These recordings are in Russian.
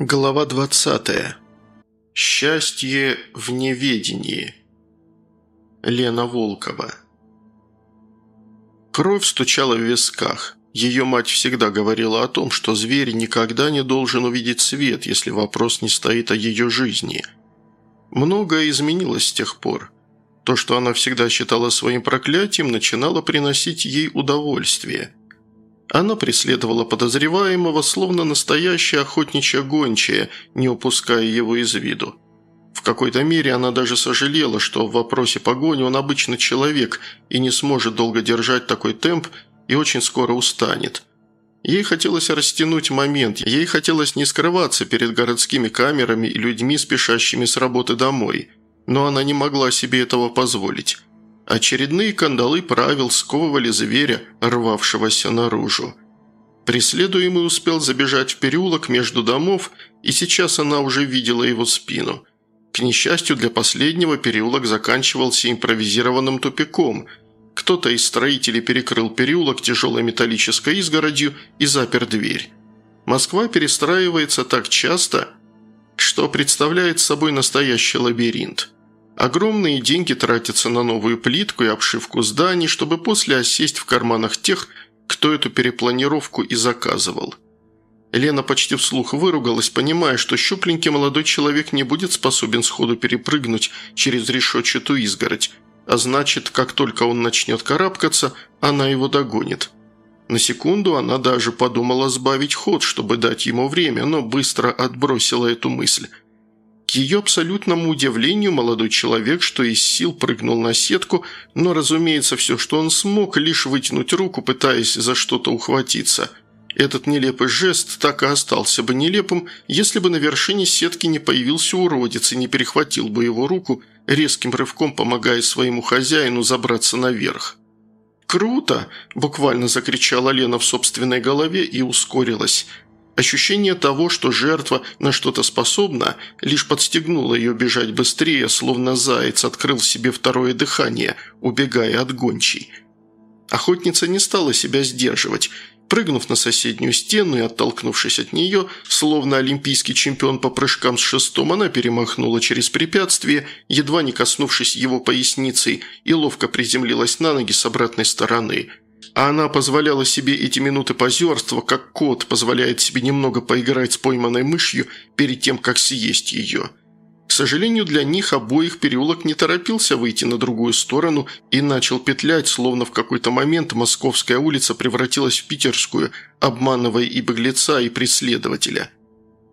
Глава 20. Счастье в неведении. Лена Волкова. Кровь стучала в висках. Ее мать всегда говорила о том, что зверь никогда не должен увидеть свет, если вопрос не стоит о ее жизни. Многое изменилось с тех пор. То, что она всегда считала своим проклятием, начинало приносить ей удовольствие – она преследовала подозреваемого, словно настоящая охотничья гончая, не упуская его из виду. В какой-то мере она даже сожалела, что в вопросе погони он обычно человек и не сможет долго держать такой темп и очень скоро устанет. Ей хотелось растянуть момент, ей хотелось не скрываться перед городскими камерами и людьми, спешащими с работы домой. Но она не могла себе этого позволить. Очередные кандалы правил сковывали зверя, рвавшегося наружу. Преследуемый успел забежать в переулок между домов, и сейчас она уже видела его спину. К несчастью для последнего, переулок заканчивался импровизированным тупиком. Кто-то из строителей перекрыл переулок тяжелой металлической изгородью и запер дверь. Москва перестраивается так часто, что представляет собой настоящий лабиринт – Огромные деньги тратятся на новую плитку и обшивку зданий, чтобы после осесть в карманах тех, кто эту перепланировку и заказывал. Лена почти вслух выругалась, понимая, что щупленький молодой человек не будет способен сходу перепрыгнуть через решетчатую изгородь, а значит, как только он начнет карабкаться, она его догонит. На секунду она даже подумала сбавить ход, чтобы дать ему время, но быстро отбросила эту мысль – к ее абсолютному удивлению, молодой человек, что из сил прыгнул на сетку, но, разумеется, все, что он смог, лишь вытянуть руку, пытаясь за что-то ухватиться. Этот нелепый жест так и остался бы нелепым, если бы на вершине сетки не появился уродец и не перехватил бы его руку, резким рывком помогая своему хозяину забраться наверх. «Круто!» – буквально закричала Лена в собственной голове и ускорилась – Ощущение того, что жертва на что-то способна, лишь подстегнуло ее бежать быстрее, словно заяц открыл себе второе дыхание, убегая от гончей. Охотница не стала себя сдерживать. Прыгнув на соседнюю стену и оттолкнувшись от нее, словно олимпийский чемпион по прыжкам с шестом, она перемахнула через препятствие, едва не коснувшись его поясницей, и ловко приземлилась на ноги с обратной стороны – а она позволяла себе эти минуты позерства, как кот позволяет себе немного поиграть с пойманной мышью перед тем, как съесть ее. К сожалению, для них обоих переулок не торопился выйти на другую сторону и начал петлять, словно в какой-то момент Московская улица превратилась в питерскую, обманывая и беглеца, и преследователя.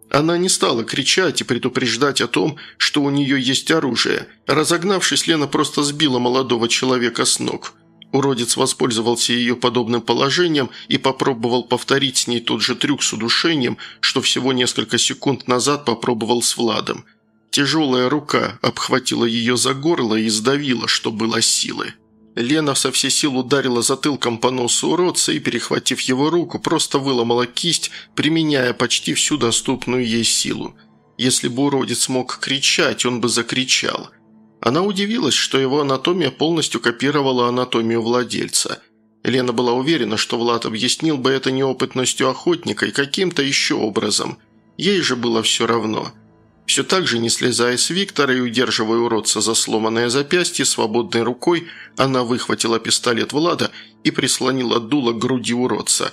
Она не стала кричать и предупреждать о том, что у нее есть оружие. Разогнавшись, Лена просто сбила молодого человека с ног – Уродец воспользовался ее подобным положением и попробовал повторить с ней тот же трюк с удушением, что всего несколько секунд назад попробовал с Владом. Тяжелая рука обхватила ее за горло и сдавила, что было силы. Лена со всей сил ударила затылком по носу уродца и, перехватив его руку, просто выломала кисть, применяя почти всю доступную ей силу. Если бы уродец мог кричать, он бы закричал – она удивилась, что его анатомия полностью копировала анатомию владельца. Лена была уверена, что Влад объяснил бы это неопытностью охотника и каким-то еще образом. Ей же было все равно. Все так же, не слезая с Виктора и удерживая уродца за сломанное запястье, свободной рукой она выхватила пистолет Влада и прислонила дуло к груди уродца.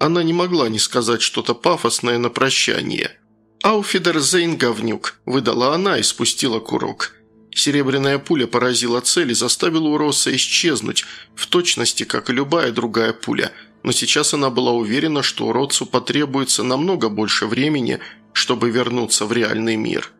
Она не могла не сказать что-то пафосное на прощание. «Ауфидерзейн, говнюк», – выдала она и спустила курок. Серебряная пуля поразила цель и заставила Уроса исчезнуть, в точности, как и любая другая пуля, но сейчас она была уверена, что уродцу потребуется намного больше времени, чтобы вернуться в реальный мир.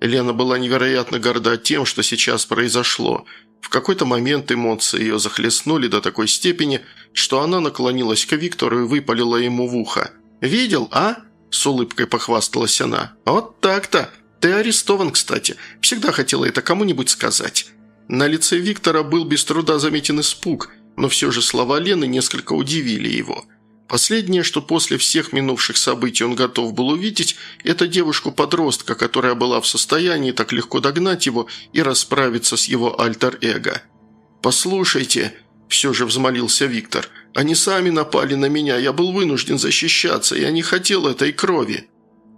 Лена была невероятно горда тем, что сейчас произошло. В какой-то момент эмоции ее захлестнули до такой степени, что она наклонилась к Виктору и выпалила ему в ухо. «Видел, а?» – с улыбкой похвасталась она. «Вот так-то!» «Ты арестован, кстати. Всегда хотела это кому-нибудь сказать». На лице Виктора был без труда заметен испуг, но все же слова Лены несколько удивили его. Последнее, что после всех минувших событий он готов был увидеть, это девушку-подростка, которая была в состоянии так легко догнать его и расправиться с его альтер-эго. «Послушайте», – все же взмолился Виктор, – «они сами напали на меня, я был вынужден защищаться, я не хотел этой крови».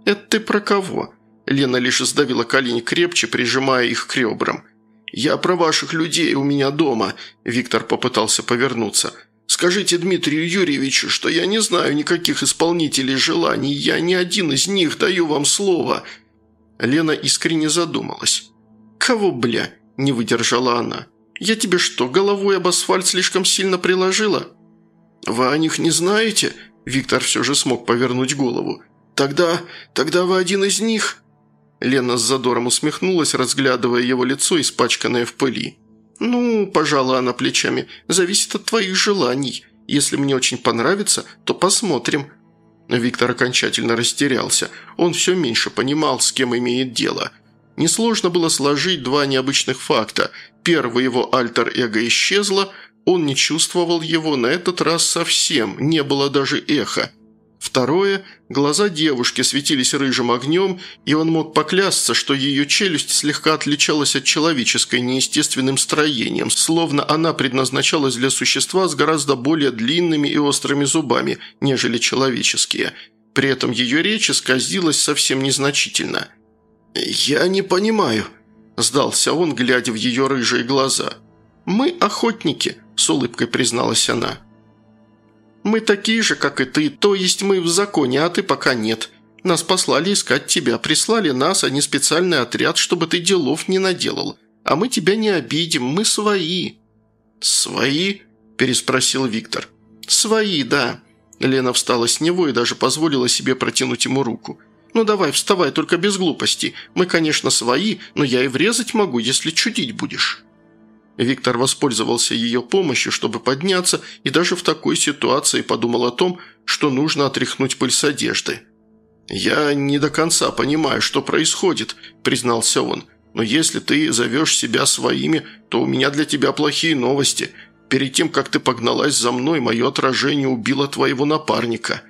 «Это ты про кого?» Лена лишь сдавила колени крепче, прижимая их к ребрам. «Я про ваших людей у меня дома», – Виктор попытался повернуться. «Скажите Дмитрию Юрьевичу, что я не знаю никаких исполнителей желаний, я не один из них, даю вам слово». Лена искренне задумалась. «Кого, бля?» – не выдержала она. «Я тебе что, головой об асфальт слишком сильно приложила?» «Вы о них не знаете?» Виктор все же смог повернуть голову. «Тогда... тогда вы один из них?» Лена с задором усмехнулась, разглядывая его лицо, испачканное в пыли. «Ну, пожала она плечами, зависит от твоих желаний. Если мне очень понравится, то посмотрим». Виктор окончательно растерялся. Он все меньше понимал, с кем имеет дело. Несложно было сложить два необычных факта. Первый его альтер-эго исчезло, он не чувствовал его на этот раз совсем, не было даже эха. Второе – глаза девушки светились рыжим огнем, и он мог поклясться, что ее челюсть слегка отличалась от человеческой неестественным строением, словно она предназначалась для существа с гораздо более длинными и острыми зубами, нежели человеческие. При этом ее речь исказилась совсем незначительно. «Я не понимаю», – сдался он, глядя в ее рыжие глаза. «Мы охотники», – с улыбкой призналась она. Мы такие же, как и ты, то есть мы в законе, а ты пока нет. Нас послали искать тебя, прислали нас, а не специальный отряд, чтобы ты делов не наделал. А мы тебя не обидим, мы свои». «Свои?» – переспросил Виктор. «Свои, да». Лена встала с него и даже позволила себе протянуть ему руку. «Ну давай, вставай, только без глупостей. Мы, конечно, свои, но я и врезать могу, если чудить будешь». Виктор воспользовался ее помощью, чтобы подняться, и даже в такой ситуации подумал о том, что нужно отряхнуть пыль с одежды. «Я не до конца понимаю, что происходит», – признался он. «Но если ты зовешь себя своими, то у меня для тебя плохие новости. Перед тем, как ты погналась за мной, мое отражение убило твоего напарника».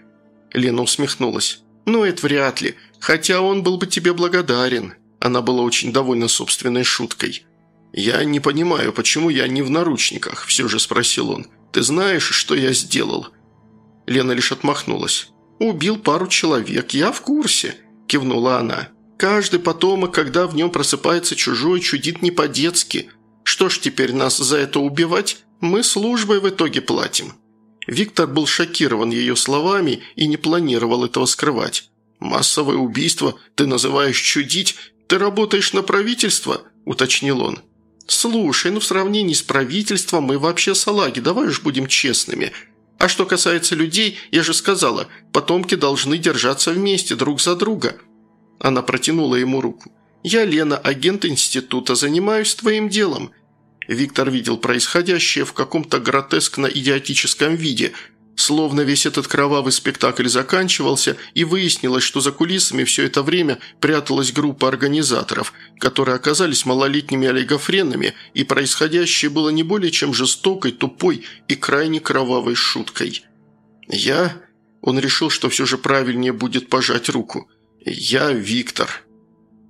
Лена усмехнулась. «Ну, это вряд ли. Хотя он был бы тебе благодарен». Она была очень довольна собственной шуткой. «Я не понимаю, почему я не в наручниках?» – все же спросил он. «Ты знаешь, что я сделал?» Лена лишь отмахнулась. «Убил пару человек, я в курсе», – кивнула она. «Каждый потомок, когда в нем просыпается чужой, чудит не по-детски. Что ж теперь нас за это убивать? Мы службой в итоге платим». Виктор был шокирован ее словами и не планировал этого скрывать. «Массовое убийство ты называешь чудить? Ты работаешь на правительство?» – уточнил он. «Слушай, ну в сравнении с правительством мы вообще салаги, давай уж будем честными. А что касается людей, я же сказала, потомки должны держаться вместе, друг за друга». Она протянула ему руку. «Я Лена, агент института, занимаюсь твоим делом». Виктор видел происходящее в каком-то гротескно-идиотическом виде – Словно весь этот кровавый спектакль заканчивался, и выяснилось, что за кулисами все это время пряталась группа организаторов, которые оказались малолетними олигофренами, и происходящее было не более чем жестокой, тупой и крайне кровавой шуткой. «Я...» Он решил, что все же правильнее будет пожать руку. «Я Виктор».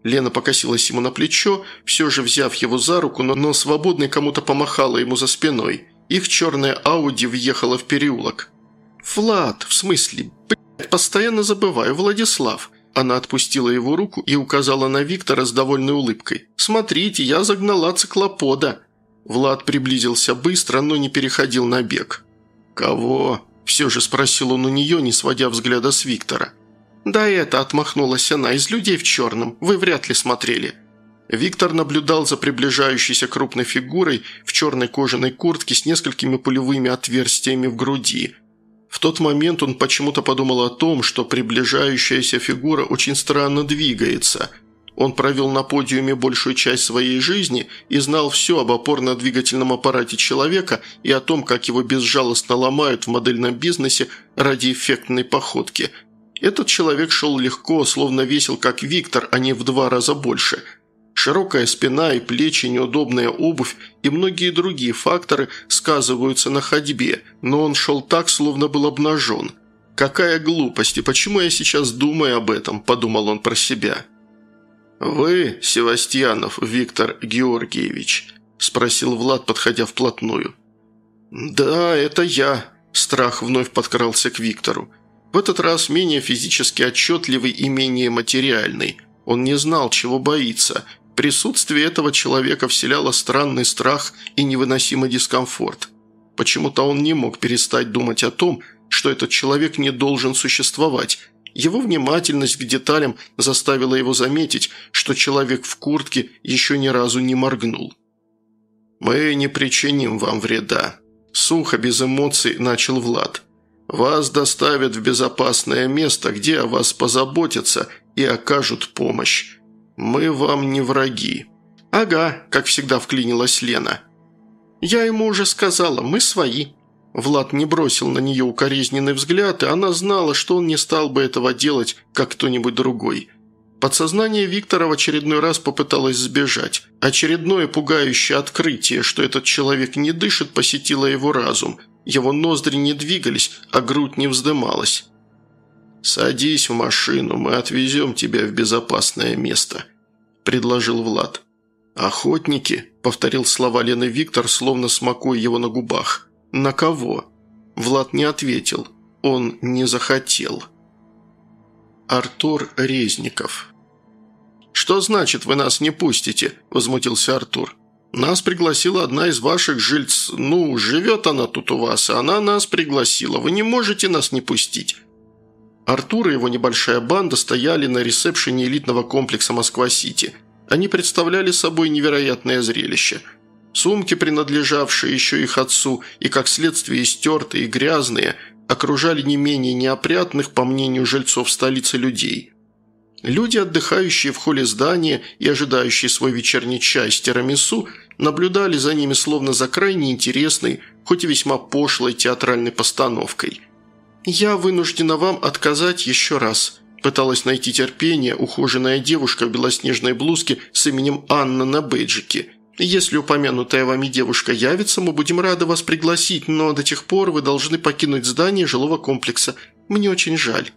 Лена покосилась ему на плечо, все же взяв его за руку, но, но свободной кому-то помахала ему за спиной. Их черная Ауди въехала в переулок. «Влад, в смысле, блядь, постоянно забываю, Владислав». Она отпустила его руку и указала на Виктора с довольной улыбкой. «Смотрите, я загнала циклопода». Влад приблизился быстро, но не переходил на бег. «Кого?» – все же спросил он у нее, не сводя взгляда с Виктора. «Да это», – отмахнулась она, – «из людей в черном. Вы вряд ли смотрели». Виктор наблюдал за приближающейся крупной фигурой в черной кожаной куртке с несколькими пулевыми отверстиями в груди. В тот момент он почему-то подумал о том, что приближающаяся фигура очень странно двигается. Он провел на подиуме большую часть своей жизни и знал все об опорно-двигательном аппарате человека и о том, как его безжалостно ломают в модельном бизнесе ради эффектной походки. Этот человек шел легко, словно весил как Виктор, а не в два раза больше – Широкая спина и плечи, неудобная обувь и многие другие факторы сказываются на ходьбе, но он шел так, словно был обнажен. «Какая глупость, и почему я сейчас думаю об этом?» – подумал он про себя. «Вы, Севастьянов Виктор Георгиевич?» – спросил Влад, подходя вплотную. «Да, это я», – страх вновь подкрался к Виктору. В этот раз менее физически отчетливый и менее материальный. Он не знал, чего боится. Присутствие этого человека вселяло странный страх и невыносимый дискомфорт. Почему-то он не мог перестать думать о том, что этот человек не должен существовать. Его внимательность к деталям заставила его заметить, что человек в куртке еще ни разу не моргнул. «Мы не причиним вам вреда», – сухо, без эмоций начал Влад. «Вас доставят в безопасное место, где о вас позаботятся и окажут помощь. Мы вам не враги». «Ага», – как всегда вклинилась Лена. «Я ему уже сказала, мы свои». Влад не бросил на нее укоризненный взгляд, и она знала, что он не стал бы этого делать, как кто-нибудь другой. Подсознание Виктора в очередной раз попыталось сбежать. Очередное пугающее открытие, что этот человек не дышит, посетило его разум. Его ноздри не двигались, а грудь не вздымалась. «Садись в машину, мы отвезем тебя в безопасное место», – предложил Влад. «Охотники», – повторил слова Лены Виктор, словно смакуя его на губах. «На кого?» Влад не ответил. Он не захотел. Артур Резников «Что значит, вы нас не пустите?» – возмутился Артур. «Нас пригласила одна из ваших жильц... Ну, живет она тут у вас, а она нас пригласила. Вы не можете нас не пустить». Артур и его небольшая банда стояли на ресепшене элитного комплекса «Москва-Сити». Они представляли собой невероятное зрелище – Сумки, принадлежавшие еще их отцу, и как следствие стертые и грязные, окружали не менее неопрятных, по мнению жильцов столицы, людей. Люди, отдыхающие в холле здания и ожидающие свой вечерний чай с тирамису, наблюдали за ними словно за крайне интересной, хоть и весьма пошлой театральной постановкой. «Я вынуждена вам отказать еще раз», – пыталась найти терпение ухоженная девушка в белоснежной блузке с именем Анна на бейджике – если упомянутая вами девушка явится, мы будем рады вас пригласить, но до тех пор вы должны покинуть здание жилого комплекса. Мне очень жаль».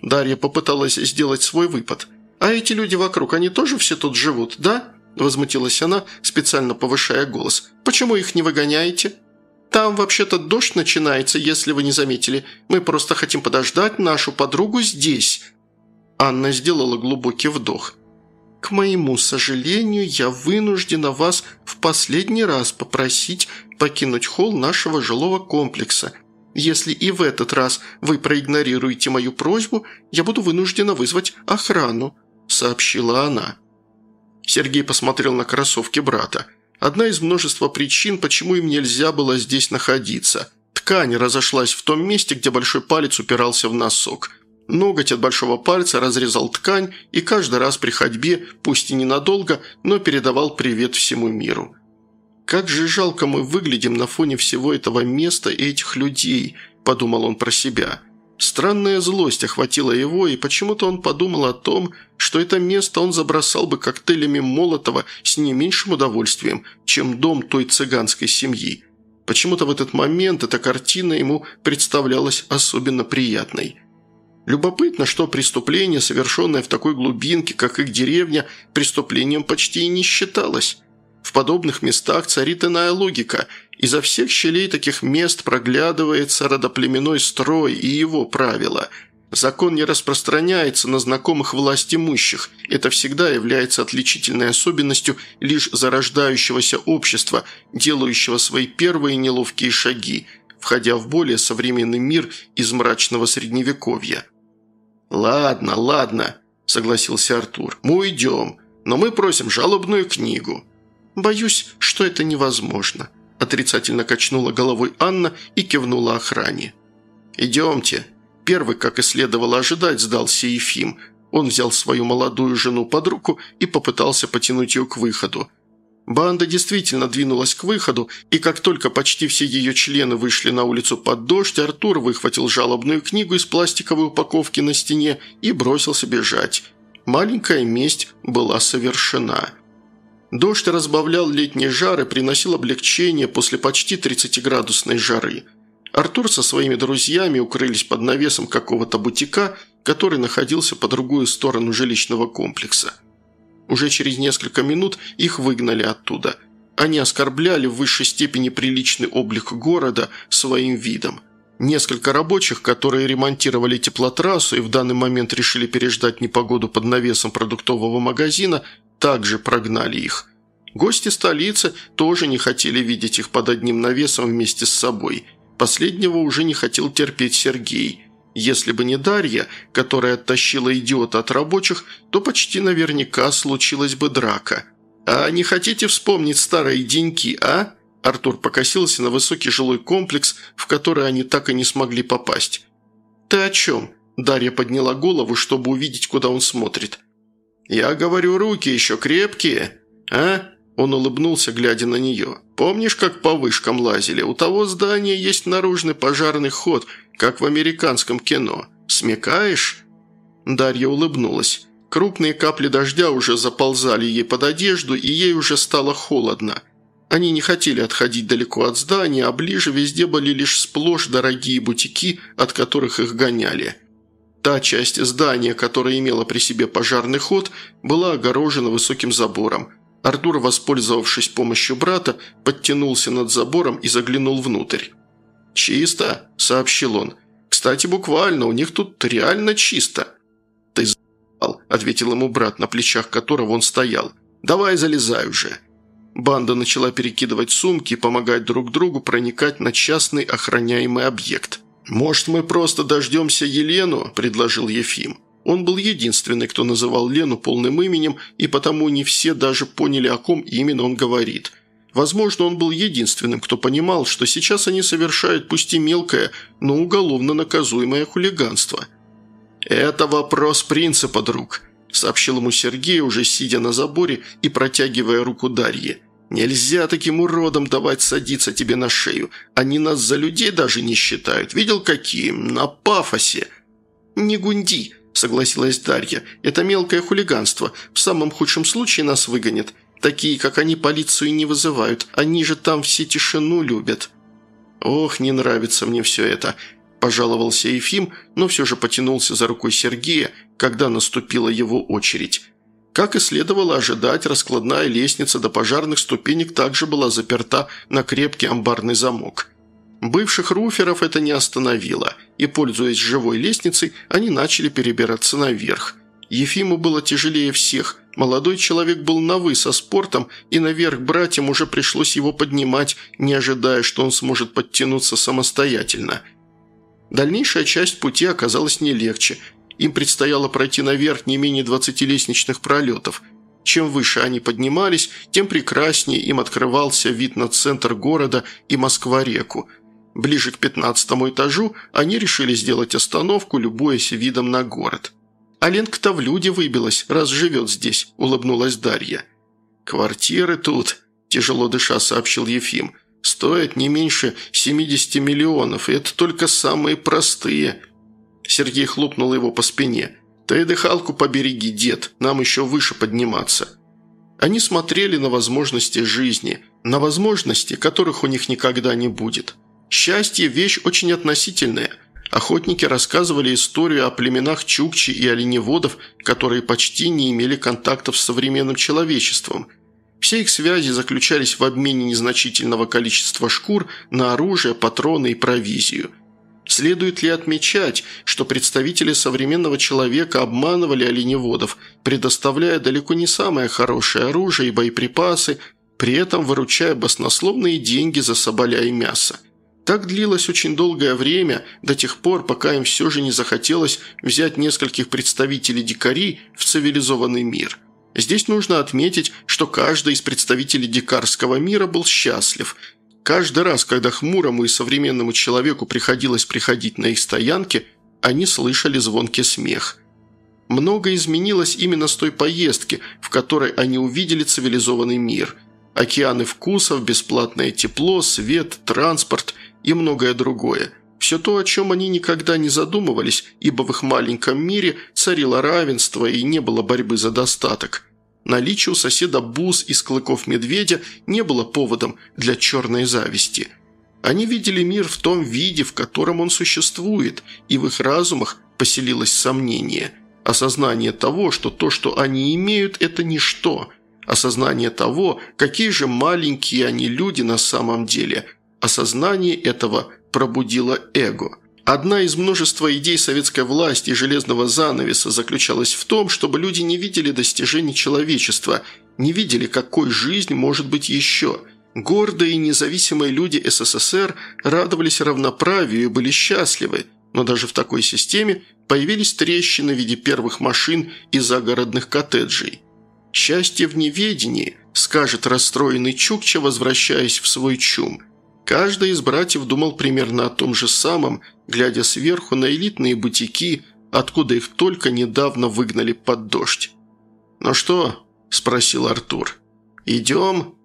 Дарья попыталась сделать свой выпад. «А эти люди вокруг, они тоже все тут живут, да?» Возмутилась она, специально повышая голос. «Почему их не выгоняете?» «Там вообще-то дождь начинается, если вы не заметили. Мы просто хотим подождать нашу подругу здесь». Анна сделала глубокий вдох. К моему сожалению, я вынуждена вас в последний раз попросить покинуть холл нашего жилого комплекса. Если и в этот раз вы проигнорируете мою просьбу, я буду вынуждена вызвать охрану», – сообщила она. Сергей посмотрел на кроссовки брата. Одна из множества причин, почему им нельзя было здесь находиться. Ткань разошлась в том месте, где большой палец упирался в носок – Ноготь от большого пальца разрезал ткань и каждый раз при ходьбе, пусть и ненадолго, но передавал привет всему миру. «Как же жалко мы выглядим на фоне всего этого места и этих людей», – подумал он про себя. Странная злость охватила его, и почему-то он подумал о том, что это место он забросал бы коктейлями Молотова с не меньшим удовольствием, чем дом той цыганской семьи. Почему-то в этот момент эта картина ему представлялась особенно приятной – Любопытно, что преступление, совершенное в такой глубинке, как их деревня, преступлением почти и не считалось. В подобных местах царит иная логика. Изо всех щелей таких мест проглядывается родоплеменной строй и его правила. Закон не распространяется на знакомых власть имущих. Это всегда является отличительной особенностью лишь зарождающегося общества, делающего свои первые неловкие шаги, входя в более современный мир из мрачного средневековья. «Ладно, ладно», – согласился Артур. «Мы уйдем, но мы просим жалобную книгу». «Боюсь, что это невозможно», – отрицательно качнула головой Анна и кивнула охране. «Идемте». Первый, как и следовало ожидать, сдался Ефим. Он взял свою молодую жену под руку и попытался потянуть ее к выходу. Банда действительно двинулась к выходу, и как только почти все ее члены вышли на улицу под дождь, Артур выхватил жалобную книгу из пластиковой упаковки на стене и бросился бежать. Маленькая месть была совершена. Дождь разбавлял летний жар и приносил облегчение после почти 30-градусной жары. Артур со своими друзьями укрылись под навесом какого-то бутика, который находился по другую сторону жилищного комплекса – уже через несколько минут их выгнали оттуда. Они оскорбляли в высшей степени приличный облик города своим видом. Несколько рабочих, которые ремонтировали теплотрассу и в данный момент решили переждать непогоду под навесом продуктового магазина, также прогнали их. Гости столицы тоже не хотели видеть их под одним навесом вместе с собой. Последнего уже не хотел терпеть Сергей. Если бы не Дарья, которая оттащила идиота от рабочих, то почти наверняка случилась бы драка. «А не хотите вспомнить старые деньки, а?» Артур покосился на высокий жилой комплекс, в который они так и не смогли попасть. «Ты о чем?» Дарья подняла голову, чтобы увидеть, куда он смотрит. «Я говорю, руки еще крепкие, а?» Он улыбнулся, глядя на нее. «Помнишь, как по вышкам лазили? У того здания есть наружный пожарный ход, как в американском кино. Смекаешь?» Дарья улыбнулась. Крупные капли дождя уже заползали ей под одежду, и ей уже стало холодно. Они не хотели отходить далеко от здания, а ближе везде были лишь сплошь дорогие бутики, от которых их гоняли. Та часть здания, которая имела при себе пожарный ход, была огорожена высоким забором – Артур, воспользовавшись помощью брата, подтянулся над забором и заглянул внутрь. «Чисто», – сообщил он. «Кстати, буквально, у них тут реально чисто». «Ты за***л», – ответил ему брат, на плечах которого он стоял. «Давай залезай уже». Банда начала перекидывать сумки и помогать друг другу проникать на частный охраняемый объект. «Может, мы просто дождемся Елену?» – предложил Ефим. Он был единственный, кто называл Лену полным именем, и потому не все даже поняли, о ком именно он говорит. Возможно, он был единственным, кто понимал, что сейчас они совершают пусть и мелкое, но уголовно наказуемое хулиганство. «Это вопрос принципа, друг», – сообщил ему Сергей, уже сидя на заборе и протягивая руку Дарье. «Нельзя таким уродам давать садиться тебе на шею. Они нас за людей даже не считают. Видел, какие? На пафосе». «Не гунди», – согласилась Дарья. «Это мелкое хулиганство. В самом худшем случае нас выгонят. Такие, как они, полицию не вызывают. Они же там все тишину любят». «Ох, не нравится мне все это», – пожаловался Ефим, но все же потянулся за рукой Сергея, когда наступила его очередь. Как и следовало ожидать, раскладная лестница до пожарных ступенек также была заперта на крепкий амбарный замок. Бывших руферов это не остановило, и, пользуясь живой лестницей, они начали перебираться наверх. Ефиму было тяжелее всех. Молодой человек был навы со спортом, и наверх братьям уже пришлось его поднимать, не ожидая, что он сможет подтянуться самостоятельно. Дальнейшая часть пути оказалась не легче. Им предстояло пройти наверх не менее 20 лестничных пролетов. Чем выше они поднимались, тем прекраснее им открывался вид на центр города и Москва-реку – Ближе к пятнадцатому этажу они решили сделать остановку, любуясь видом на город. «Аленка-то в люди выбилась, раз живет здесь», – улыбнулась Дарья. «Квартиры тут», – тяжело дыша сообщил Ефим, – «стоят не меньше 70 миллионов, и это только самые простые». Сергей хлопнул его по спине. «Ты дыхалку побереги, дед, нам еще выше подниматься». Они смотрели на возможности жизни, на возможности, которых у них никогда не будет. Счастье – вещь очень относительная. Охотники рассказывали историю о племенах чукчи и оленеводов, которые почти не имели контактов с современным человечеством. Все их связи заключались в обмене незначительного количества шкур на оружие, патроны и провизию. Следует ли отмечать, что представители современного человека обманывали оленеводов, предоставляя далеко не самое хорошее оружие и боеприпасы, при этом выручая баснословные деньги за соболя и мясо? Так длилось очень долгое время, до тех пор, пока им все же не захотелось взять нескольких представителей дикарей в цивилизованный мир. Здесь нужно отметить, что каждый из представителей дикарского мира был счастлив. Каждый раз, когда хмурому и современному человеку приходилось приходить на их стоянки, они слышали звонкий смех. Многое изменилось именно с той поездки, в которой они увидели цивилизованный мир. Океаны вкусов, бесплатное тепло, свет, транспорт – и многое другое. Все то, о чем они никогда не задумывались, ибо в их маленьком мире царило равенство и не было борьбы за достаток. Наличие у соседа бус из клыков медведя не было поводом для черной зависти. Они видели мир в том виде, в котором он существует, и в их разумах поселилось сомнение. Осознание того, что то, что они имеют, это ничто. Осознание того, какие же маленькие они люди на самом деле – Осознание этого пробудила эго. Одна из множества идей советской власти и железного занавеса заключалась в том, чтобы люди не видели достижений человечества, не видели, какой жизнь может быть еще. Гордые и независимые люди СССР радовались равноправию и были счастливы, но даже в такой системе появились трещины в виде первых машин и загородных коттеджей. «Счастье в неведении», – скажет расстроенный Чукча, возвращаясь в свой чум. Каждый из братьев думал примерно о том же самом, глядя сверху на элитные бутики, откуда их только недавно выгнали под дождь. «Ну что?» – спросил Артур. «Идем?»